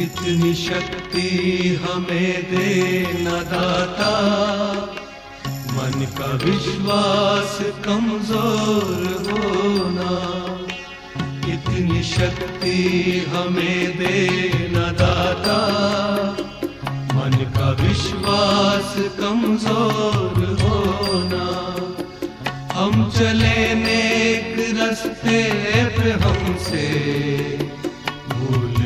इतनी शक्ति हमें दे न दाता। मन का विश्वास कमज़ोर होना। इतनी शक्ति हमें दे न दाता। मन का विश्वास कमज़ोर होना। हम चले नेक रस्ते हमसे। भूल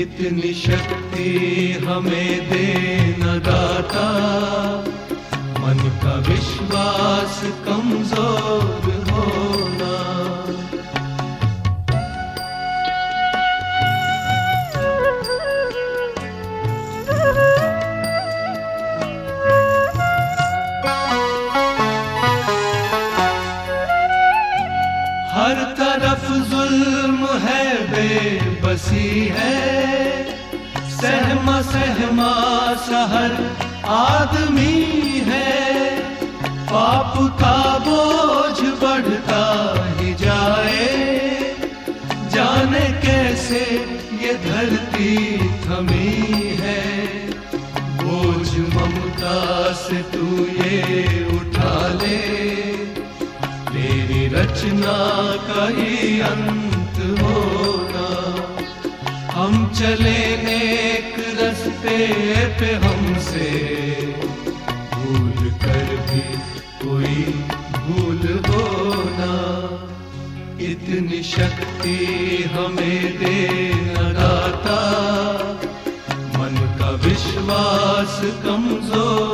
इतनी शक्ति हमें दे न दाता। मन का विश्वास कमज़ोर है बेबसी है। सहमा सहमा, सहर आदमी है। पाप का बोझ बढ़ता ही जाए। जाने कैसे ये धरती थमी है। बोझ ममता से तू ये उठा ले। तेरी रचना का ही अंत होना हम चले एक रस्ते पे हमसे। भूल कर भी कोई भूल हो ना। इतनी शक्ति हमें दे लगाता मन का विश्वास कमज़ोर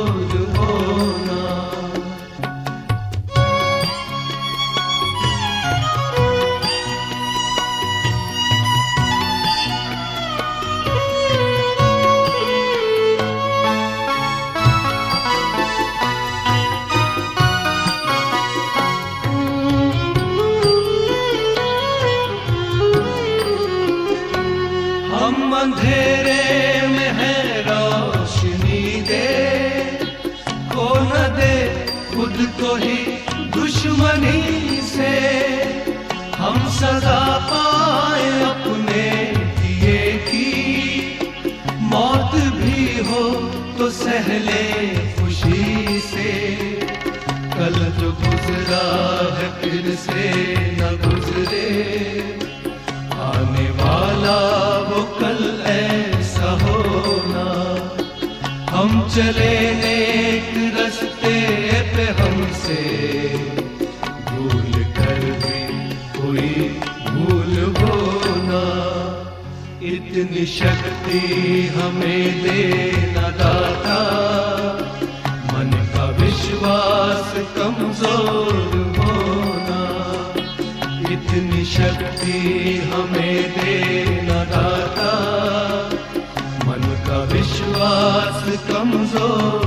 हम अंधेरे में है रोशनी दे। को न दे खुद को ही दुश्मनी से। हम सजा पाए अपने दिए की। मौत भी हो तो सहले खुशी से। कल जो गुजरा है फिर से न गुजरे। चले नेक रस्ते पे हमसे। भूल कर भी कोई भूल होना इतनी शक्ति हमें दे न दाता। मन का विश्वास कमज़ोर होना। इतनी शक्ति हमें दे न दाता। कमज़ोर। होना